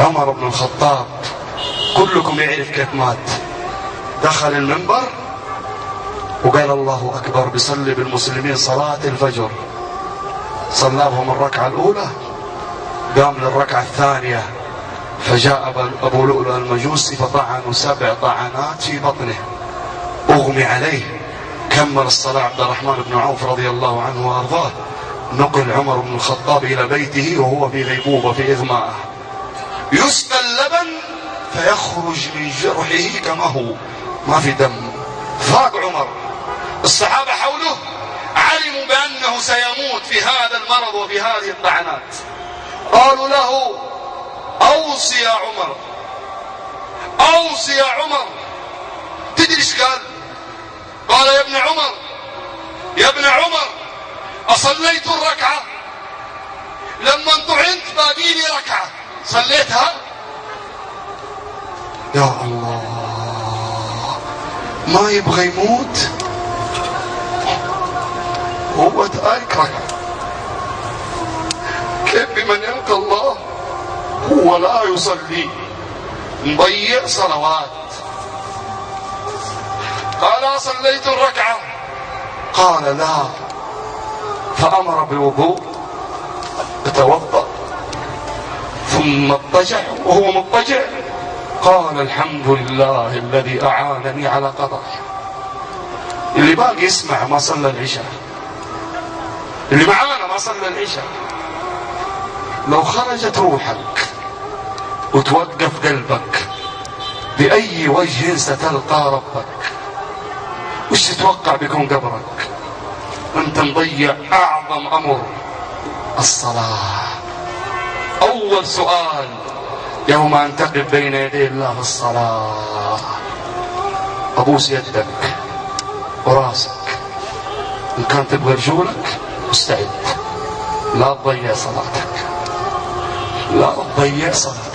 عمر بن الخطاب. كلكم يعرف كيف مات. دخل المنبر وقال الله أكبر بيصلي بالمسلمين صلاة الفجر. صلى بهم الركعة الأولى قام للركعة الثانية. فجاء أبو لؤلؤ المجوسي فطعنوا سبع طعنات في بطنه. أغمي عليه. كمل الصلاة عبد الرحمن بن عوف رضي الله عنه وأرضاه. نقل عمر بن الخطاب إلى بيته وهو في غيبوبة في إغماءه. يسقى اللبن فيخرج من جرحه كما هو. ما في دم. فاق عمر. الصحابة حوله علموا بأنه سيموت في هذا المرض وفي هذه الطعنات. قالوا له أوصي يا عمر. أوصي يا عمر. تدري إيش قال؟ قال يا ابن عمر يا ابن عمر أصليت الركعة. لما طعنت باقي لي ركعة. صليتها؟ يا الله. ما يبغى يموت؟ هو تارك ركعة كيف بمن يلقى الله؟ هو لا يصلي. مضيع صلوات. قال صليت الركعة. قال لا. فأمر بالوضوء. فتوضأ ثم اضطجع وهو مضطجع. قال الحمد لله الذي أعانني على قضاء. اللي باقي يسمع ما صلى العشاء. اللي معانا ما صلى العشاء. لو خرجت روحك وتوقف قلبك بأي وجه ستلقى ربك. وش تتوقع بيكون قبرك؟ أنت مضيع أعظم أمر الصلاة. أول سؤال. يوم أن تقف بين يدي الله في الصلاة. ابوس يدك وراسك. إن كان تبغى رجولك استعد لا تضيع صلاتك. لا تضيع صلاتك.